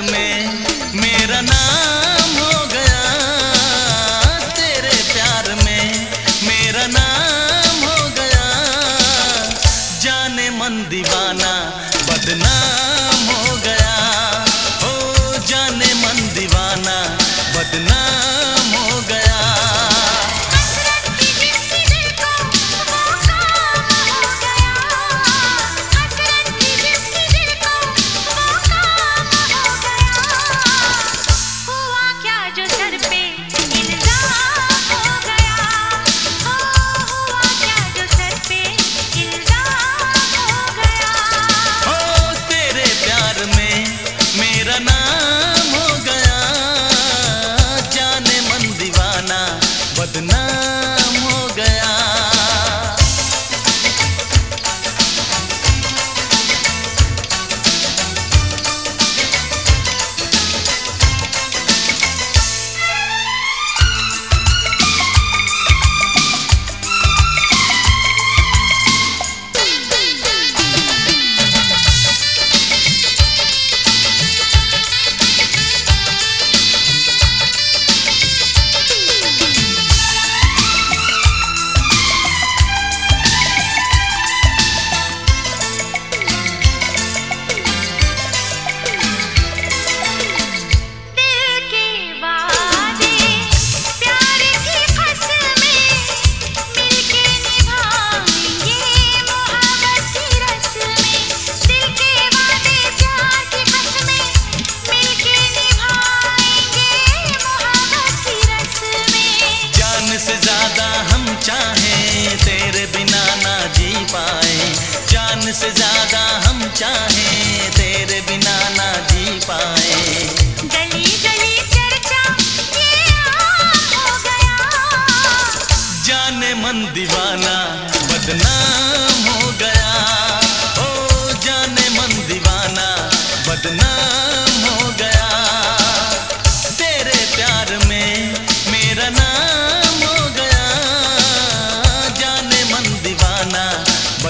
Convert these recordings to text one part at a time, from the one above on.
में मेरा नाम हो गया। तेरे प्यार में मेरा नाम हो गया। जाने मन दीवाना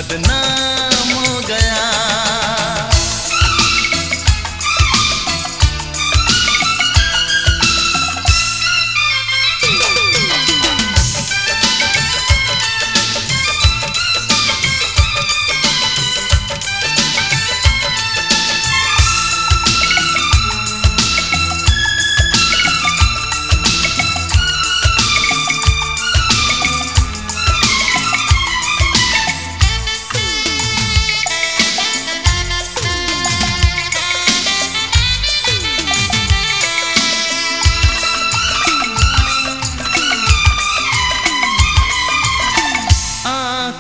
nothing. nothing.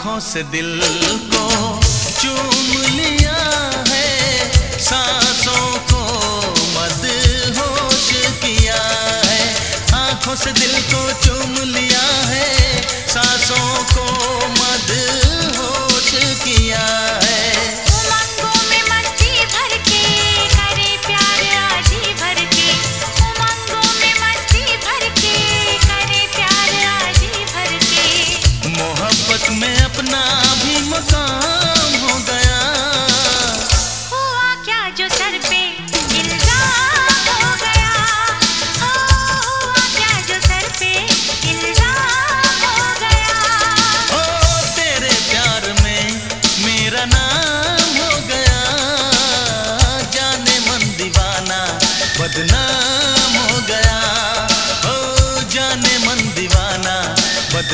आँखों से दिल को चूम लिया है, सांसों को मदहोश किया है। आँखों से दिल को चूम लिया है, सांसों को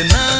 tonight.